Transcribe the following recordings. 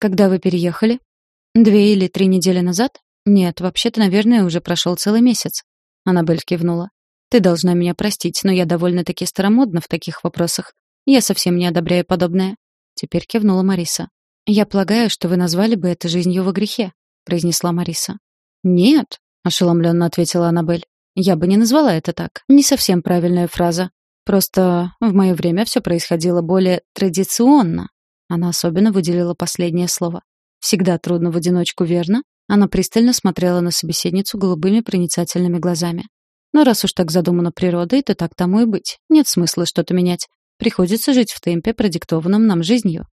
Когда вы переехали? Две или три недели назад? Нет, вообще-то, наверное, уже прошел целый месяц. Аннабель кивнула. Ты должна меня простить, но я довольно-таки старомодна в таких вопросах. Я совсем не одобряю подобное. Теперь кивнула Мариса. Я полагаю, что вы назвали бы это жизнью во грехе, произнесла Мариса. Нет, ошеломленно ответила Аннабель. Я бы не назвала это так. Не совсем правильная фраза. Просто в мое время все происходило более традиционно. Она особенно выделила последнее слово. Всегда трудно в одиночку, верно? Она пристально смотрела на собеседницу голубыми проницательными глазами. Но раз уж так задумано природой, то так тому и быть. Нет смысла что-то менять. Приходится жить в темпе, продиктованном нам жизнью.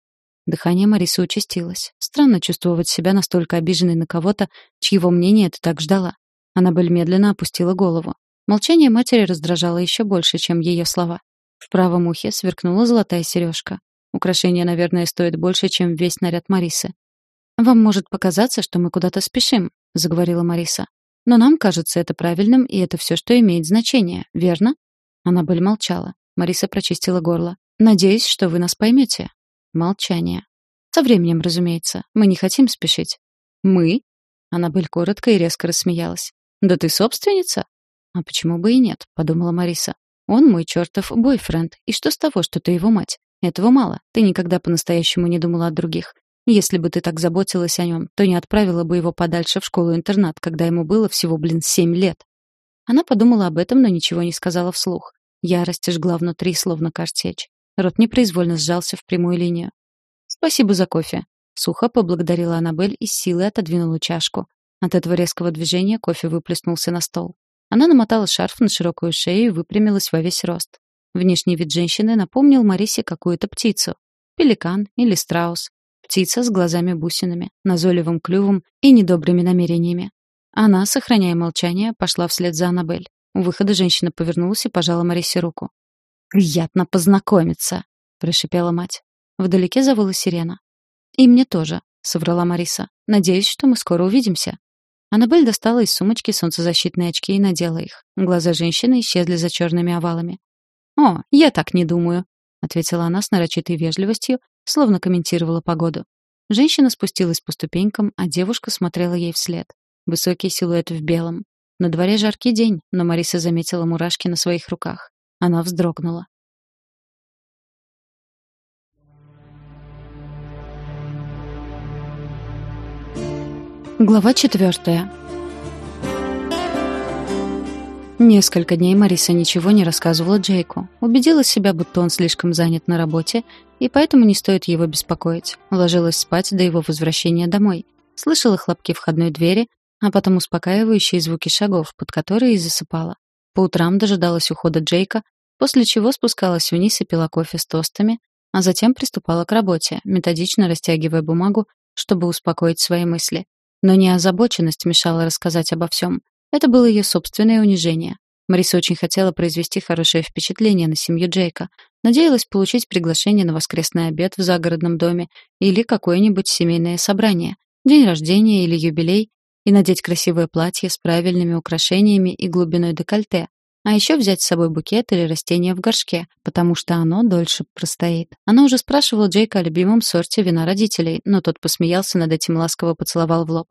Дыхание Марисы участилось. Странно чувствовать себя настолько обиженной на кого-то, чьего мнения ты так ждала. Аннабель медленно опустила голову. Молчание матери раздражало еще больше, чем ее слова. В правом ухе сверкнула золотая сережка. Украшение, наверное, стоит больше, чем весь наряд Марисы. «Вам может показаться, что мы куда-то спешим», — заговорила Мариса. «Но нам кажется это правильным, и это все, что имеет значение, верно?» Аннабель молчала. Мариса прочистила горло. «Надеюсь, что вы нас поймете». Молчание. «Со временем, разумеется. Мы не хотим спешить». «Мы?» Аннабель коротко и резко рассмеялась. «Да ты собственница?» «А почему бы и нет?» — подумала Мариса. «Он мой чертов бойфренд. И что с того, что ты его мать? Этого мало. Ты никогда по-настоящему не думала о других. Если бы ты так заботилась о нем, то не отправила бы его подальше в школу-интернат, когда ему было всего, блин, семь лет». Она подумала об этом, но ничего не сказала вслух. Ярость жгла внутри, словно картечь. Рот непроизвольно сжался в прямую линию. «Спасибо за кофе», — сухо поблагодарила Аннабель и силой отодвинула чашку. От этого резкого движения кофе выплеснулся на стол. Она намотала шарф на широкую шею и выпрямилась во весь рост. Внешний вид женщины напомнил Марисе какую-то птицу. Пеликан или страус. Птица с глазами-бусинами, назойливым клювом и недобрыми намерениями. Она, сохраняя молчание, пошла вслед за Аннабель. У выхода женщина повернулась и пожала Марисе руку. «Приятно познакомиться», — прошипела мать. Вдалеке завыла сирена. «И мне тоже», — соврала Мариса. «Надеюсь, что мы скоро увидимся». Аннабель достала из сумочки солнцезащитные очки и надела их. Глаза женщины исчезли за черными овалами. «О, я так не думаю», — ответила она с нарочитой вежливостью, словно комментировала погоду. Женщина спустилась по ступенькам, а девушка смотрела ей вслед. Высокий силуэт в белом. На дворе жаркий день, но Мариса заметила мурашки на своих руках. Она вздрогнула. Глава четвертая. Несколько дней Мариса ничего не рассказывала Джейку. Убедила себя, будто он слишком занят на работе, и поэтому не стоит его беспокоить. Ложилась спать до его возвращения домой. Слышала хлопки входной двери, а потом успокаивающие звуки шагов, под которые и засыпала. По утрам дожидалась ухода Джейка, после чего спускалась вниз и пила кофе с тостами, а затем приступала к работе, методично растягивая бумагу, чтобы успокоить свои мысли. Но не озабоченность мешала рассказать обо всем. Это было ее собственное унижение. Мариса очень хотела произвести хорошее впечатление на семью Джейка, надеялась получить приглашение на воскресный обед в загородном доме или какое-нибудь семейное собрание, день рождения или юбилей, и надеть красивое платье с правильными украшениями и глубиной декольте, а еще взять с собой букет или растение в горшке, потому что оно дольше простоит. Она уже спрашивала Джейка о любимом сорте вина родителей, но тот посмеялся над этим ласково поцеловал в лоб.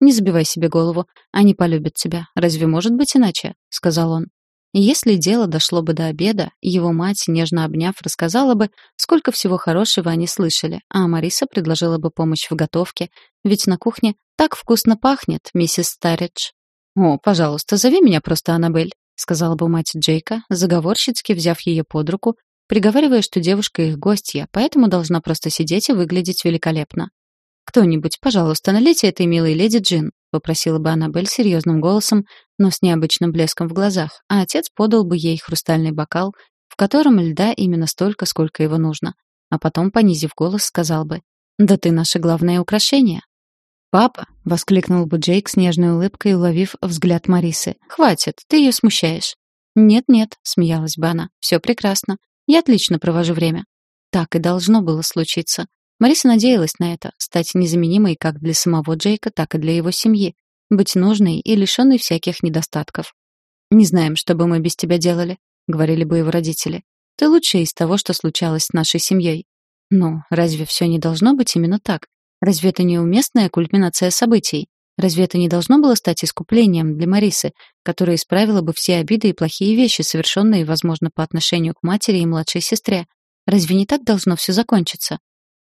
«Не забивай себе голову. Они полюбят тебя. Разве может быть иначе?» — сказал он. Если дело дошло бы до обеда, его мать, нежно обняв, рассказала бы, сколько всего хорошего они слышали, а Мариса предложила бы помощь в готовке, ведь на кухне так вкусно пахнет, миссис Старидж. «О, пожалуйста, зови меня просто Аннабель», сказала бы мать Джейка, заговорщицки взяв ее под руку, приговаривая, что девушка их гостья, поэтому должна просто сидеть и выглядеть великолепно. «Кто-нибудь, пожалуйста, налейте этой милой леди джин», — попросила бы Аннабель серьезным голосом, но с необычным блеском в глазах, а отец подал бы ей хрустальный бокал, в котором льда именно столько, сколько его нужно. А потом, понизив голос, сказал бы, «Да ты наше главное украшение». «Папа!» — воскликнул бы Джейк с нежной улыбкой, уловив взгляд Марисы. «Хватит, ты ее смущаешь». «Нет-нет», — смеялась бы она, — «все прекрасно. Я отлично провожу время». Так и должно было случиться. Мариса надеялась на это, стать незаменимой как для самого Джейка, так и для его семьи, быть нужной и лишенной всяких недостатков. «Не знаем, что бы мы без тебя делали», — говорили бы его родители. «Ты лучшая из того, что случалось с нашей семьей». «Ну, разве все не должно быть именно так? Разве это не уместная кульминация событий? Разве это не должно было стать искуплением для Марисы, которая исправила бы все обиды и плохие вещи, совершенные, возможно, по отношению к матери и младшей сестре? Разве не так должно все закончиться?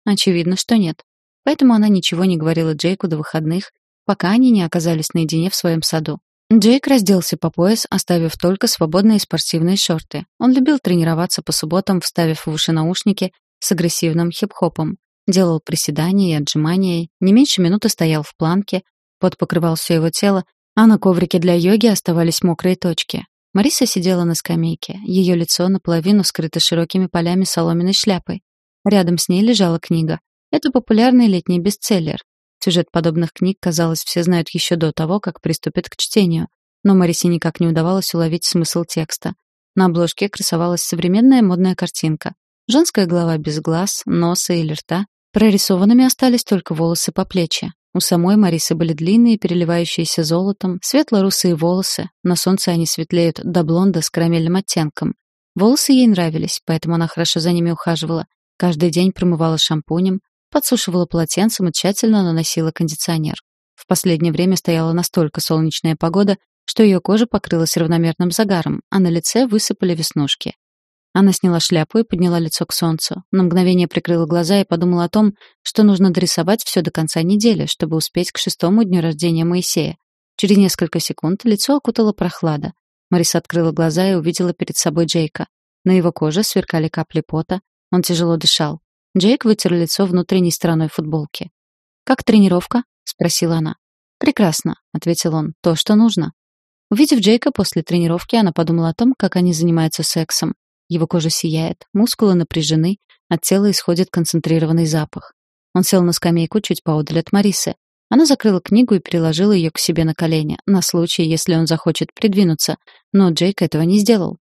Очевидно, что нет. Поэтому она ничего не говорила Джейку до выходных, пока они не оказались наедине в своем саду. Джейк разделся по пояс, оставив только свободные спортивные шорты. Он любил тренироваться по субботам, вставив в уши наушники с агрессивным хип-хопом. Делал приседания и отжимания, не меньше минуты стоял в планке, пот покрывал все его тело, а на коврике для йоги оставались мокрые точки. Мариса сидела на скамейке, ее лицо наполовину скрыто широкими полями соломенной шляпы. Рядом с ней лежала книга. Это популярный летний бестселлер. Сюжет подобных книг, казалось, все знают еще до того, как приступят к чтению. Но Марисе никак не удавалось уловить смысл текста. На обложке красовалась современная модная картинка. Женская голова без глаз, носа или рта, Прорисованными остались только волосы по плечи. У самой Марисы были длинные, переливающиеся золотом, светло-русые волосы. На солнце они светлеют до блонда с карамельным оттенком. Волосы ей нравились, поэтому она хорошо за ними ухаживала. Каждый день промывала шампунем, подсушивала полотенцем и тщательно наносила кондиционер. В последнее время стояла настолько солнечная погода, что ее кожа покрылась равномерным загаром, а на лице высыпали веснушки. Она сняла шляпу и подняла лицо к солнцу. На мгновение прикрыла глаза и подумала о том, что нужно дорисовать все до конца недели, чтобы успеть к шестому дню рождения Моисея. Через несколько секунд лицо окутала прохлада. Мариса открыла глаза и увидела перед собой Джейка. На его коже сверкали капли пота. Он тяжело дышал. Джейк вытер лицо внутренней стороной футболки. «Как тренировка?» — спросила она. «Прекрасно», — ответил он. «То, что нужно». Увидев Джейка после тренировки, она подумала о том, как они занимаются сексом. Его кожа сияет, мускулы напряжены, от тела исходит концентрированный запах. Он сел на скамейку чуть поодаль от Марисы. Она закрыла книгу и переложила ее к себе на колени, на случай, если он захочет придвинуться, но Джейк этого не сделал.